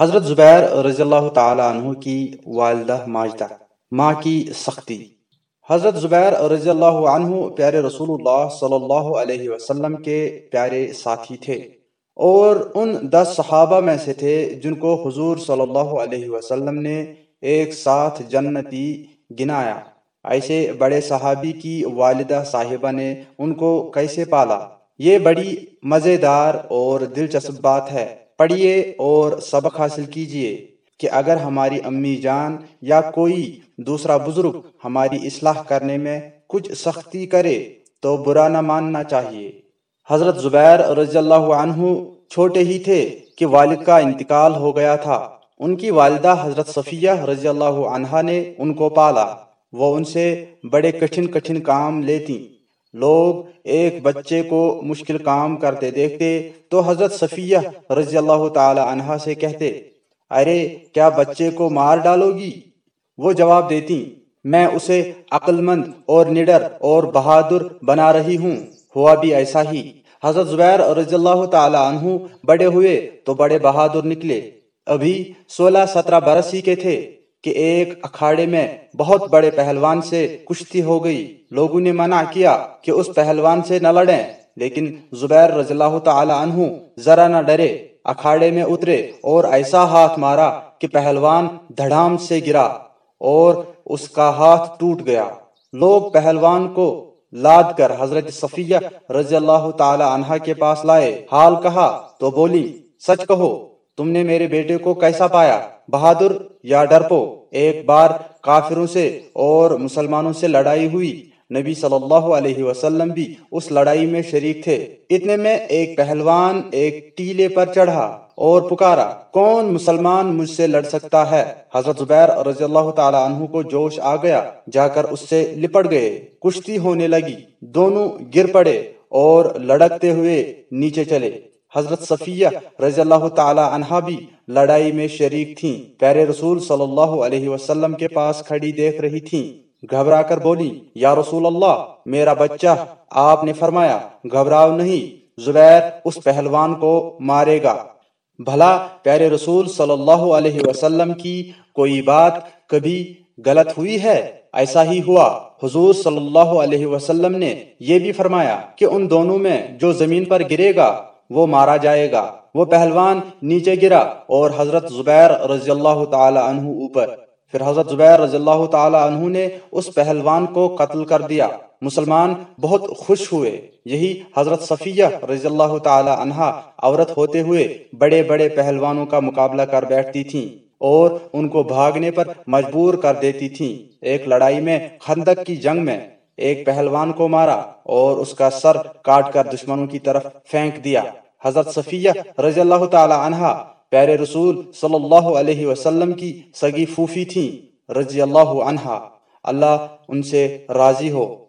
حضرت زبیر رضی اللہ تعالی عنہ کی والدہ ماجدہ، ماں کی سختی۔ حضرت زبیر رضی اللہ عنہ پیارے رسول اللہ صلی اللہ علیہ وسلم کے پیارے ساتھی تھے اور ان دس صحابہ میں سے تھے جن کو حضور صلی اللہ علیہ وسلم نے ایک ساتھ جنتی گنایا۔ ایسے بڑے صحابی کی والدہ صاحبہ نے ان کو کیسے پالا؟ یہ بڑی مزیدار اور دلچسپ بات ہے۔ پڑھیے اور سبق حاصل کیجیے کہ اگر ہماری امی جان یا کوئی دوسرا بزرگ ہماری اصلاح کرنے میں کچھ سختی کرے تو برا نہ ماننا چاہیے۔ حضرت زبیر رضی اللہ عنہ چھوٹے ہی تھے کہ والد کا انتقال ہو گیا تھا۔ ان کی والدہ حضرت صفیہ رضی اللہ عنہ نے ان کو پالا۔ وہ ان سے بڑے کٹھن کٹھن کام لیتی لوگ ایک بچے کو مشکل کام کرتے دیکھتے تو حضرت صفیہ رضی اللہ تعالی عنہ سے کہتے، ارے، کیا بچے کو مار ڈالو گی؟ وہ جواب دیتی میں اسے عقل مند اور نڈر اور بہادر بنا رہی ہوں، ہوا بھی ایسا ہی۔ حضرت زبیر رضی اللہ تعالی عنہ بڑے ہوئے تو بڑے بہادر نکلے۔ ابھی سولہ سترہ برس ہی کے تھے۔ کہ ایک اکھاڑے میں بہت بڑے پہلوان سے کشتی ہو گئی۔ لوگوں نے منع کیا کہ اس پہلوان سے نہ لڑیں، لیکن زبیر رضی اللہ تعالی عنہ ذرا نہ ڈرے، اکھاڑے میں اترے اور ایسا ہاتھ مارا کہ پہلوان دھڑام سے گرا اور اس کا ہاتھ ٹوٹ گیا۔ لوگ پہلوان کو لاد کر حضرت صفیہ رضی اللہ تعالی عنہ کے پاس لائے، حال کہا تو بولی، سچ کہو تم نے میرے بیٹے کو کیسا پایا؟ بہادر یا ڈرپو ایک بار کافروں سے اور مسلمانوں سے لڑائی ہوئی۔ نبی صلی اللہ علیہ وسلم بھی اس لڑائی میں شریک تھے۔ اتنے میں ایک پہلوان ایک ٹیلے پر چڑھا اور پکارا، کون مسلمان مجھ سے لڑ سکتا ہے؟ حضرت زبیر رضی اللہ تعالی عنہ کو جوش آ گیا، جا کر اس سے لپٹ گئے۔ کشتی ہونے لگی۔ دونوں گر پڑے اور لڑکتے ہوئے نیچے چلے۔ حضرت صفیہ رضی اللہ تعالی عنہ بھی لڑائی میں شریک تھیں۔ پیارے رسول صلی اللہ علیہ وسلم کے پاس کھڑی دیکھ رہی تھیں۔ گھبرا کر بولی، یا رسول اللہ، میرا بچہ، آپ نے فرمایا، گھبراؤ نہیں، زبیر اس پہلوان کو مارے گا۔ بھلا پیارے رسول صلی اللہ علیہ وسلم کی کوئی بات کبھی غلط ہوئی ہے؟ ایسا ہی ہوا۔ حضور صلی اللہ علیہ وسلم نے یہ بھی فرمایا کہ ان دونوں میں جو زمین پر گرے گا وہ مارا جائے گا۔ وہ پہلوان نیچے گرا اور حضرت زبیر رضی اللہ تعالی عنہ اوپر۔ پھر حضرت زبیر رضی اللہ تعالی عنہ نے اس پہلوان کو قتل کر دیا۔ مسلمان بہت خوش ہوئے۔ یہی حضرت صفیہ رضی اللہ تعالی عنہ عورت ہوتے ہوئے بڑے بڑے پہلوانوں کا مقابلہ کر بیٹھتی تھیں اور ان کو بھاگنے پر مجبور کر دیتی تھیں۔ ایک لڑائی میں خندق کی جنگ میں ایک پہلوان کو مارا اور اس کا سر کاٹ کر دشمنوں کی طرف پھینک دیا۔ حضرت صفیہ رضی اللہ تعالی عنہ پیارے رسول صلی اللہ علیہ وسلم کی سگی فوفی تھیں۔ رضی اللہ عنہ اللہ ان سے راضی ہو۔